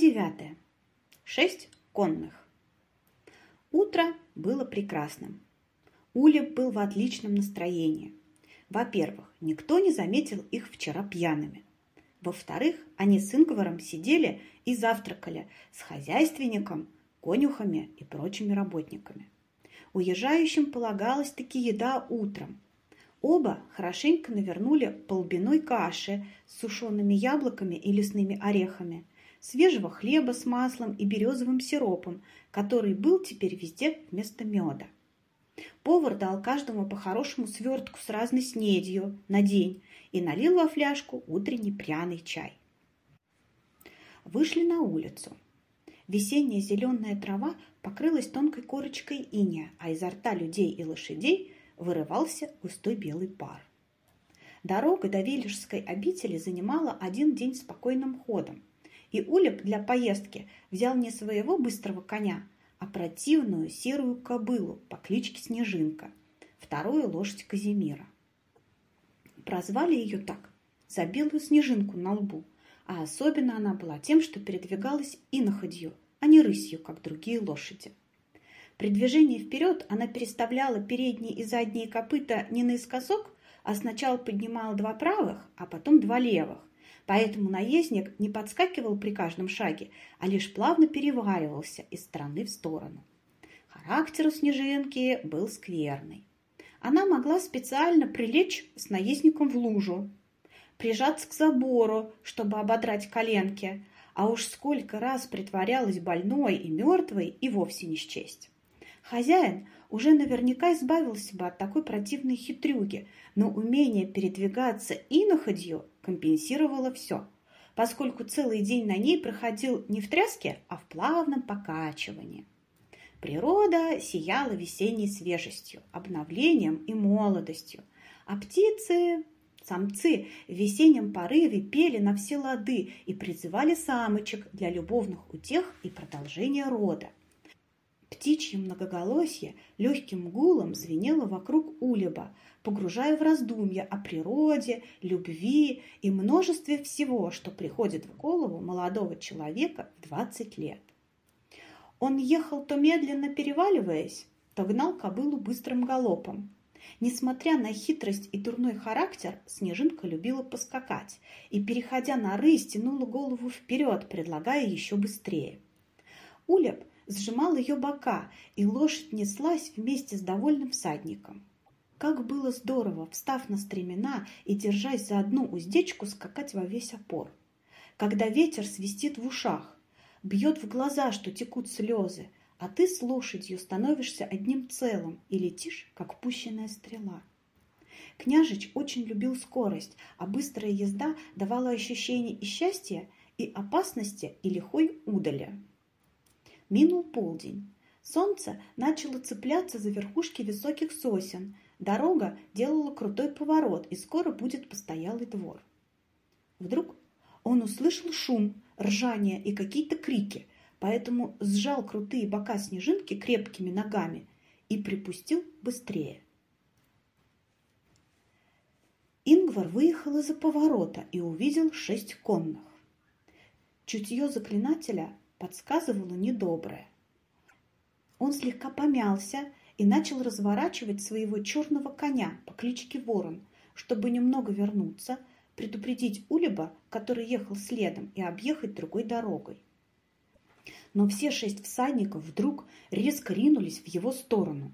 Девятое. Шесть конных. Утро было прекрасным. Улеп был в отличном настроении. Во-первых, никто не заметил их вчера пьяными. Во-вторых, они с Ингваром сидели и завтракали с хозяйственником, конюхами и прочими работниками. Уезжающим полагалась таки еда утром. Оба хорошенько навернули полбиной каши с сушеными яблоками и лесными орехами, свежего хлеба с маслом и березовым сиропом, который был теперь везде вместо меда. Повар дал каждому по хорошему свертку с разной снедью на день и налил во фляжку утренний пряный чай. Вышли на улицу. Весенняя зеленая трава покрылась тонкой корочкой иния, а изо рта людей и лошадей вырывался густой белый пар. Дорога до Вележской обители занимала один день спокойным ходом, и Улеп для поездки взял не своего быстрого коня, а противную серую кобылу по кличке Снежинка, вторую лошадь Казимира. Прозвали ее так за белую снежинку на лбу, а особенно она была тем, что передвигалась иноходью, а не рысью, как другие лошади. При движении вперед она переставляла передние и задние копыта не наискосок, а сначала поднимала два правых, а потом два левых, Поэтому наездник не подскакивал при каждом шаге, а лишь плавно переваривался из стороны в сторону. Характер у Снежинки был скверный. Она могла специально прилечь с наездником в лужу, прижаться к забору, чтобы ободрать коленки, а уж сколько раз притворялась больной и мертвой и вовсе не счесть. Хозяин уже наверняка избавился бы от такой противной хитрюги, но умение передвигаться иноходью компенсировало все, поскольку целый день на ней проходил не в тряске, а в плавном покачивании. Природа сияла весенней свежестью, обновлением и молодостью, а птицы, самцы в весеннем порыве пели на все лады и призывали самочек для любовных утех и продолжения рода. Птичье многоголосье легким гулом звенело вокруг улеба, погружая в раздумья о природе, любви и множестве всего, что приходит в голову молодого человека в 20 лет. Он ехал то медленно переваливаясь, то гнал кобылу быстрым галопом. Несмотря на хитрость и дурной характер, Снежинка любила поскакать и, переходя на рысь, тянула голову вперед, предлагая еще быстрее. Улеп сжимал ее бока, и лошадь неслась вместе с довольным всадником. Как было здорово, встав на стремена и держась за одну уздечку, скакать во весь опор. Когда ветер свистит в ушах, бьет в глаза, что текут слезы, а ты с лошадью становишься одним целым и летишь, как пущенная стрела. Княжич очень любил скорость, а быстрая езда давала ощущение и счастья, и опасности, и лихой удали. Минул полдень. Солнце начало цепляться за верхушки высоких сосен. Дорога делала крутой поворот, и скоро будет постоялый двор. Вдруг он услышал шум, ржание и какие-то крики, поэтому сжал крутые бока снежинки крепкими ногами и припустил быстрее. Ингвар выехал из-за поворота и увидел шесть конных. Чутье заклинателя подсказывало недоброе. Он слегка помялся и начал разворачивать своего черного коня по кличке Ворон, чтобы немного вернуться, предупредить Улеба, который ехал следом, и объехать другой дорогой. Но все шесть всадников вдруг резко ринулись в его сторону.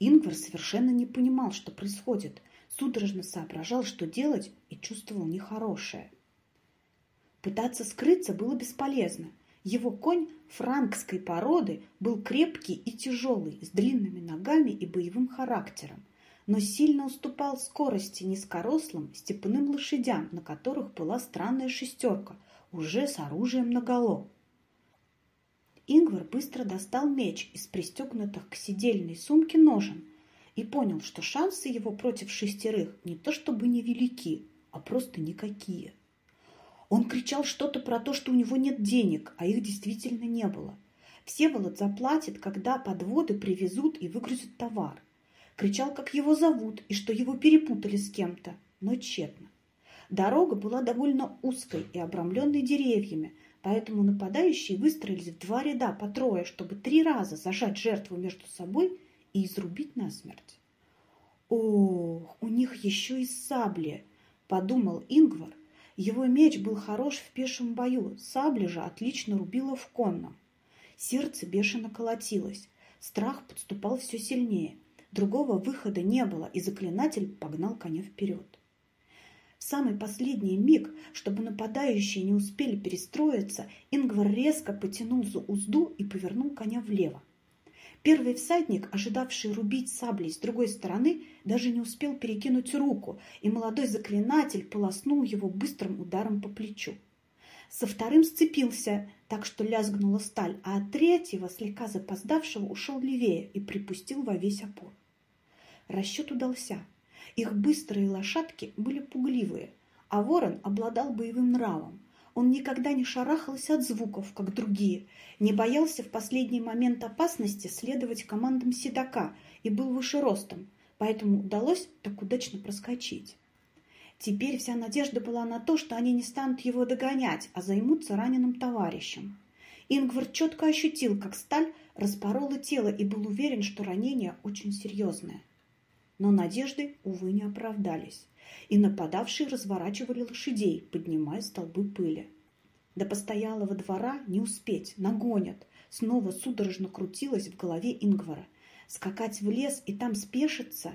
Ингвар совершенно не понимал, что происходит, судорожно соображал, что делать, и чувствовал нехорошее. Пытаться скрыться было бесполезно. Его конь франкской породы был крепкий и тяжелый, с длинными ногами и боевым характером, но сильно уступал скорости низкорослым степным лошадям, на которых была странная шестерка, уже с оружием наголо. Ингвар быстро достал меч из пристегнутых к сидельной сумке ножен и понял, что шансы его против шестерых не то чтобы невелики, а просто никакие. Он кричал что-то про то, что у него нет денег, а их действительно не было. Всеволод заплатит, когда подводы привезут и выгрузят товар. Кричал, как его зовут, и что его перепутали с кем-то, но тщетно. Дорога была довольно узкой и обрамленной деревьями, Поэтому нападающие выстроились в два ряда по трое, чтобы три раза зажать жертву между собой и изрубить насмерть. «Ох, у них еще и сабли!» – подумал Ингвар. Его меч был хорош в пешем бою, сабля же отлично рубила в конном. Сердце бешено колотилось, страх подступал все сильнее. Другого выхода не было, и заклинатель погнал коня вперед. В самый последний миг, чтобы нападающие не успели перестроиться, Ингвар резко потянул за узду и повернул коня влево. Первый всадник, ожидавший рубить саблей с другой стороны, даже не успел перекинуть руку, и молодой заклинатель полоснул его быстрым ударом по плечу. Со вторым сцепился, так что лязгнула сталь, а от третьего, слегка запоздавшего, ушел левее и припустил во весь опор. Расчет удался. Их быстрые лошадки были пугливые, а ворон обладал боевым нравом. Он никогда не шарахался от звуков, как другие, не боялся в последний момент опасности следовать командам седока и был выше ростом, поэтому удалось так удачно проскочить. Теперь вся надежда была на то, что они не станут его догонять, а займутся раненым товарищем. Ингвар четко ощутил, как сталь распорола тело и был уверен, что ранение очень серьезное. Но надежды, увы, не оправдались, и нападавшие разворачивали лошадей, поднимая столбы пыли. До постоялого двора не успеть, нагонят. Снова судорожно крутилось в голове Ингвара. Скакать в лес и там спешиться.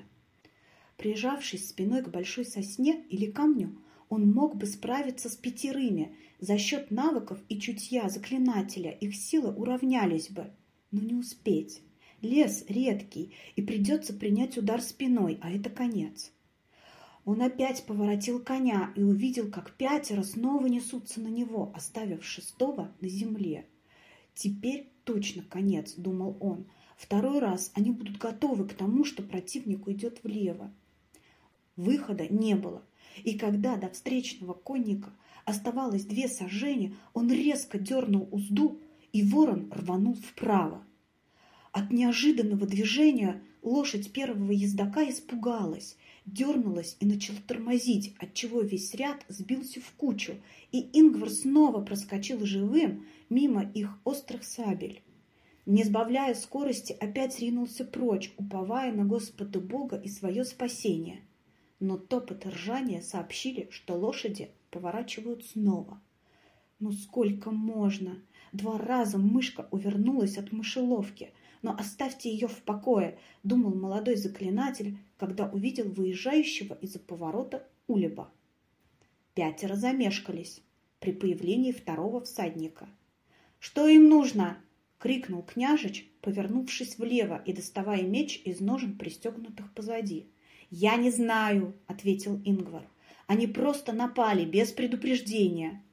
Прижавшись спиной к большой сосне или камню, он мог бы справиться с пятерыми. За счет навыков и чутья заклинателя их силы уравнялись бы. Но не успеть. Лес редкий, и придется принять удар спиной, а это конец. Он опять поворотил коня и увидел, как пятеро снова несутся на него, оставив шестого на земле. «Теперь точно конец», — думал он. «Второй раз они будут готовы к тому, что противник уйдет влево». Выхода не было, и когда до встречного конника оставалось две сажения, он резко дернул узду, и ворон рванул вправо. От неожиданного движения лошадь первого ездока испугалась дернулась и начала тормозить, отчего весь ряд сбился в кучу, и Ингвар снова проскочил живым мимо их острых сабель. Не сбавляя скорости, опять ринулся прочь, уповая на Господа Бога и свое спасение. Но топот и ржание сообщили, что лошади поворачивают снова. Ну сколько можно? Два раза мышка увернулась от мышеловки – но оставьте ее в покое, думал молодой заклинатель, когда увидел выезжающего из-за поворота Улеба. Пятеро замешкались при появлении второго всадника. «Что им нужно?» — крикнул княжич, повернувшись влево и доставая меч из ножен, пристегнутых позади. «Я не знаю», — ответил Ингвар. «Они просто напали, без предупреждения».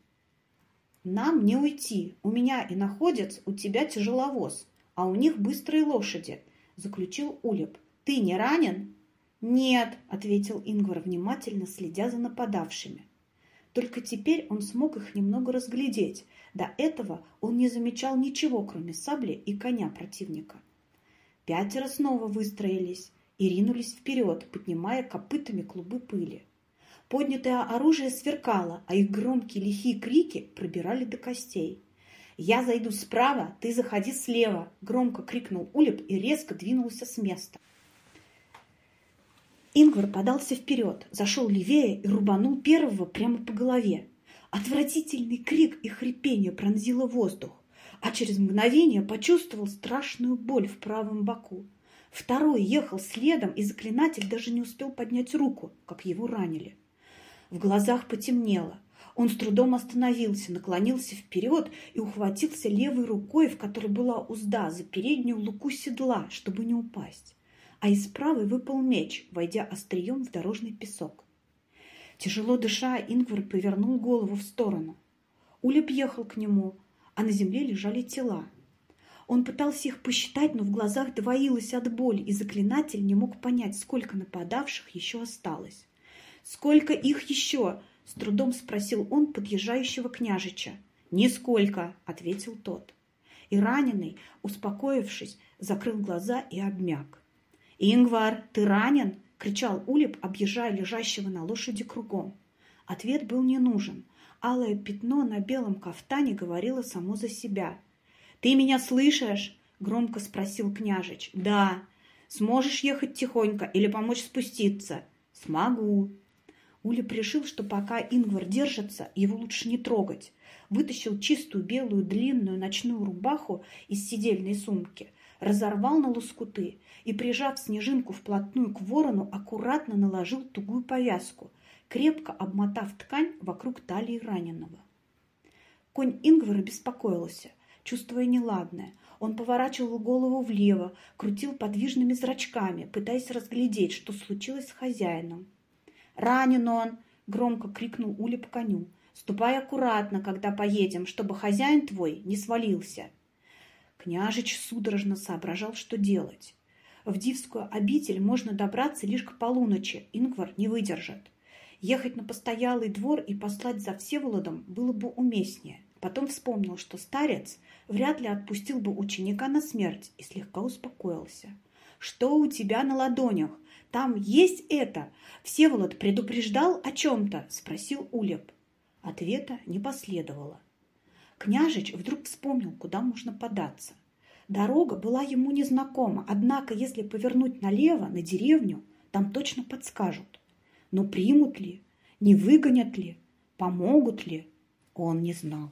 «Нам не уйти. У меня и находец, у тебя тяжеловоз», а у них быстрые лошади», – заключил Улеп. «Ты не ранен?» «Нет», – ответил Ингвар, внимательно следя за нападавшими. Только теперь он смог их немного разглядеть. До этого он не замечал ничего, кроме сабли и коня противника. Пятеро снова выстроились и ринулись вперед, поднимая копытами клубы пыли. Поднятое оружие сверкало, а их громкие лихие крики пробирали до костей. «Я зайду справа, ты заходи слева!» – громко крикнул Улеп и резко двинулся с места. Ингвар подался вперед, зашел левее и рубанул первого прямо по голове. Отвратительный крик и хрипение пронзило воздух, а через мгновение почувствовал страшную боль в правом боку. Второй ехал следом, и заклинатель даже не успел поднять руку, как его ранили. В глазах потемнело – он с трудом остановился, наклонился вперед и ухватился левой рукой, в которой была узда, за переднюю луку седла, чтобы не упасть. А из правой выпал меч, войдя острием в дорожный песок. Тяжело дыша, Ингвар повернул голову в сторону. Улеп ехал к нему, а на земле лежали тела. Он пытался их посчитать, но в глазах двоилось от боли, и заклинатель не мог понять, сколько нападавших еще осталось. «Сколько их еще?» С трудом спросил он подъезжающего княжича. «Нисколько», — ответил тот. И раненый, успокоившись, закрыл глаза и обмяк. «Ингвар, ты ранен?» — кричал Улеп, объезжая лежащего на лошади кругом. Ответ был не нужен. Алое пятно на белом кафтане говорило само за себя. «Ты меня слышишь?» – громко спросил княжич. «Да. Сможешь ехать тихонько или помочь спуститься?» «Смогу». Улип решил, что пока Ингвар держится, его лучше не трогать. Вытащил чистую белую длинную ночную рубаху из сидельной сумки, разорвал на лоскуты и, прижав снежинку вплотную к ворону, аккуратно наложил тугую повязку, крепко обмотав ткань вокруг талии раненого. Конь Ингвара беспокоился, чувствуя неладное. Он поворачивал голову влево, крутил подвижными зрачками, пытаясь разглядеть, что случилось с хозяином. «Ранен он!» – громко крикнул Уля по коню. «Ступай аккуратно, когда поедем, чтобы хозяин твой не свалился!» Княжич судорожно соображал, что делать. В Дивскую обитель можно добраться лишь к полуночи, Ингвар не выдержит. Ехать на постоялый двор и послать за Всеволодом было бы уместнее. Потом вспомнил, что старец вряд ли отпустил бы ученика на смерть и слегка успокоился. «Что у тебя на ладонях? Там есть это? Всеволод предупреждал о чем-то?» – спросил Улеп. Ответа не последовало. Княжич вдруг вспомнил, куда можно податься. Дорога была ему незнакома, однако если повернуть налево, на деревню, там точно подскажут. Но примут ли, не выгонят ли, помогут ли, он не знал.